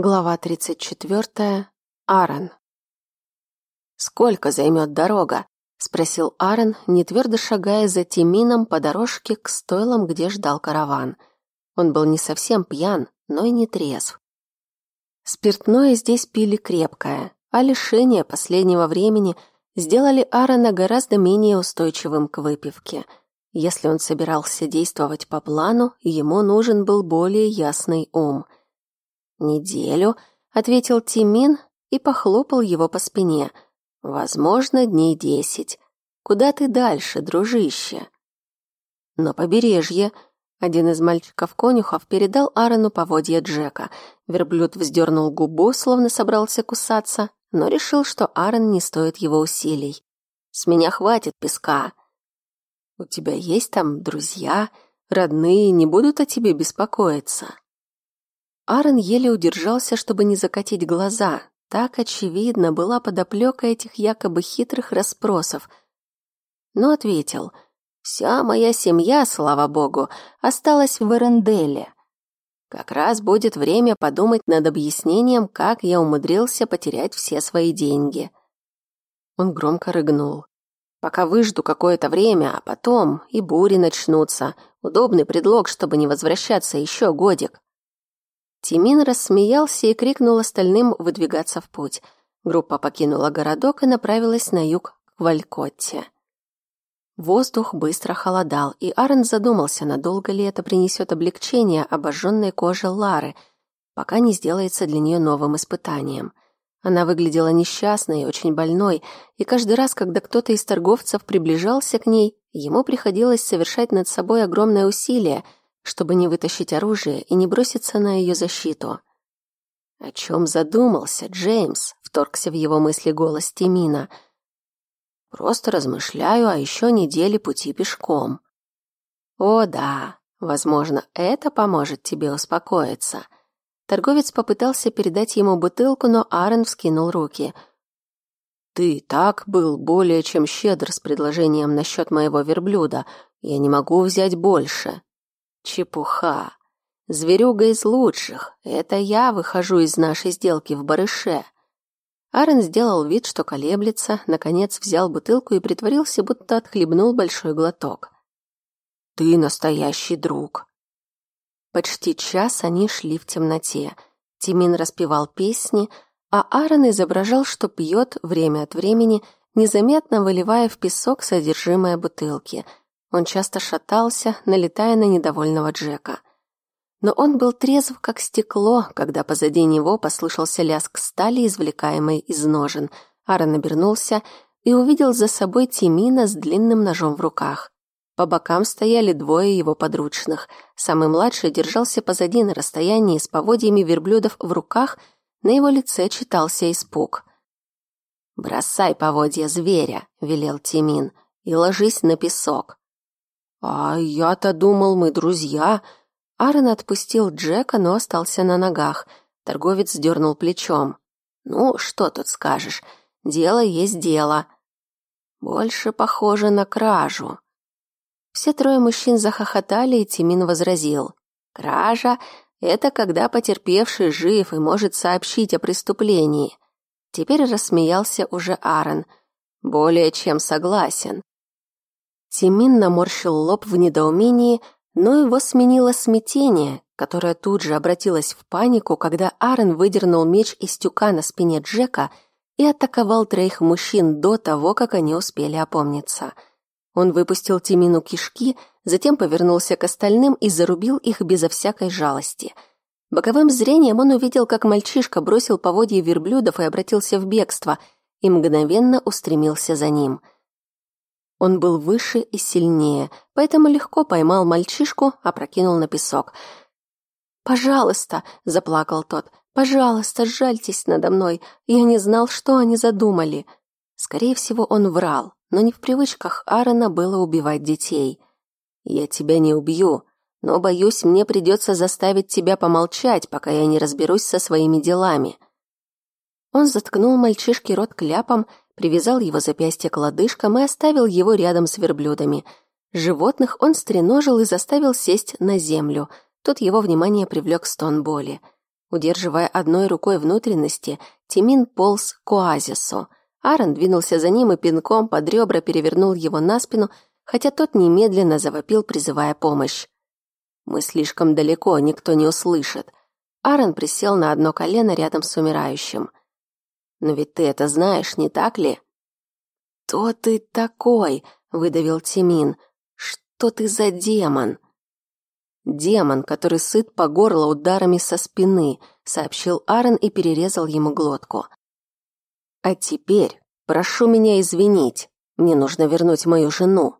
Глава 34. Аарон. «Сколько займет дорога?» — спросил Аарон, не твердо шагая за Тимином по дорожке к стойлам, где ждал караван. Он был не совсем пьян, но и не трезв. Спиртное здесь пили крепкое, а лишение последнего времени сделали Аарона гораздо менее устойчивым к выпивке. Если он собирался действовать по плану, ему нужен был более ясный ум — «Неделю», — ответил Тимин и похлопал его по спине. «Возможно, дней десять. Куда ты дальше, дружище?» «На побережье», — один из мальчиков-конюхов передал Аарону поводья Джека. Верблюд вздернул губу, словно собрался кусаться, но решил, что Аарон не стоит его усилий. «С меня хватит песка». «У тебя есть там друзья, родные, не будут о тебе беспокоиться?» Аарон еле удержался, чтобы не закатить глаза. Так, очевидно, была подоплека этих якобы хитрых расспросов. Но ответил, «Вся моя семья, слава богу, осталась в Эренделе. Как раз будет время подумать над объяснением, как я умудрился потерять все свои деньги». Он громко рыгнул. «Пока выжду какое-то время, а потом и бури начнутся. Удобный предлог, чтобы не возвращаться еще годик». Тимин рассмеялся и крикнул остальным выдвигаться в путь. Группа покинула городок и направилась на юг к Валькотте. Воздух быстро холодал, и Аарон задумался, надолго ли это принесет облегчение обожженной коже Лары, пока не сделается для нее новым испытанием. Она выглядела несчастной и очень больной, и каждый раз, когда кто-то из торговцев приближался к ней, ему приходилось совершать над собой огромное усилие — чтобы не вытащить оружие и не броситься на ее защиту. «О чем задумался Джеймс?» — вторгся в его мысли голос Тимина. «Просто размышляю о еще неделе пути пешком». «О, да, возможно, это поможет тебе успокоиться». Торговец попытался передать ему бутылку, но Аарон вскинул руки. «Ты так был более чем щедр с предложением насчет моего верблюда. Я не могу взять больше». Чепуха. Зверюга из лучших. Это я выхожу из нашей сделки в барыше. Арен сделал вид, что колеблется, наконец взял бутылку и притворился, будто отхлебнул большой глоток. «Ты настоящий друг!» Почти час они шли в темноте. Тимин распевал песни, а Аарон изображал, что пьет время от времени, незаметно выливая в песок содержимое бутылки — он часто шатался, налетая на недовольного Джека. Но он был трезв, как стекло, когда позади него послышался лязг стали, извлекаемой из ножен. Аарон обернулся и увидел за собой Тимина с длинным ножом в руках. По бокам стояли двое его подручных. Самый младший держался позади на расстоянии с поводьями верблюдов в руках, на его лице читался испуг. «Бросай поводья зверя», — велел Тимин, — «и ложись на песок». «А я-то думал, мы друзья». Аарон отпустил Джека, но остался на ногах. Торговец дернул плечом. «Ну, что тут скажешь? Дело есть дело». «Больше похоже на кражу». Все трое мужчин захохотали, и Тимин возразил. «Кража — это когда потерпевший жив и может сообщить о преступлении». Теперь рассмеялся уже Аарон. «Более чем согласен. Тимин наморщил лоб в недоумении, но его сменило смятение, которое тут же обратилось в панику, когда Аарон выдернул меч из тюка на спине Джека и атаковал троих мужчин до того, как они успели опомниться. Он выпустил Тимину кишки, затем повернулся к остальным и зарубил их безо всякой жалости. Боковым зрением он увидел, как мальчишка бросил поводья верблюдов и обратился в бегство, и мгновенно устремился за ним — он был выше и сильнее, поэтому легко поймал мальчишку, опрокинул на песок. «Пожалуйста!» — заплакал тот. «Пожалуйста, жальтесь надо мной. Я не знал, что они задумали». Скорее всего, он врал, но не в привычках Аарона было убивать детей. «Я тебя не убью, но, боюсь, мне придется заставить тебя помолчать, пока я не разберусь со своими делами». Он заткнул мальчишке рот кляпом привязал его запястье к лодыжкам и оставил его рядом с верблюдами. Животных он стреножил и заставил сесть на землю. Тут его внимание привлек стон боли. Удерживая одной рукой внутренности, Тимин полз к оазису. Аарон двинулся за ним и пинком под ребра перевернул его на спину, хотя тот немедленно завопил, призывая помощь. «Мы слишком далеко, никто не услышит». Аарон присел на одно колено рядом с умирающим. «Но ведь ты это знаешь, не так ли?» «Кто ты такой?» — выдавил Тимин. «Что ты за демон?» «Демон, который сыт по горло ударами со спины», — сообщил Аарон и перерезал ему глотку. «А теперь прошу меня извинить. Мне нужно вернуть мою жену».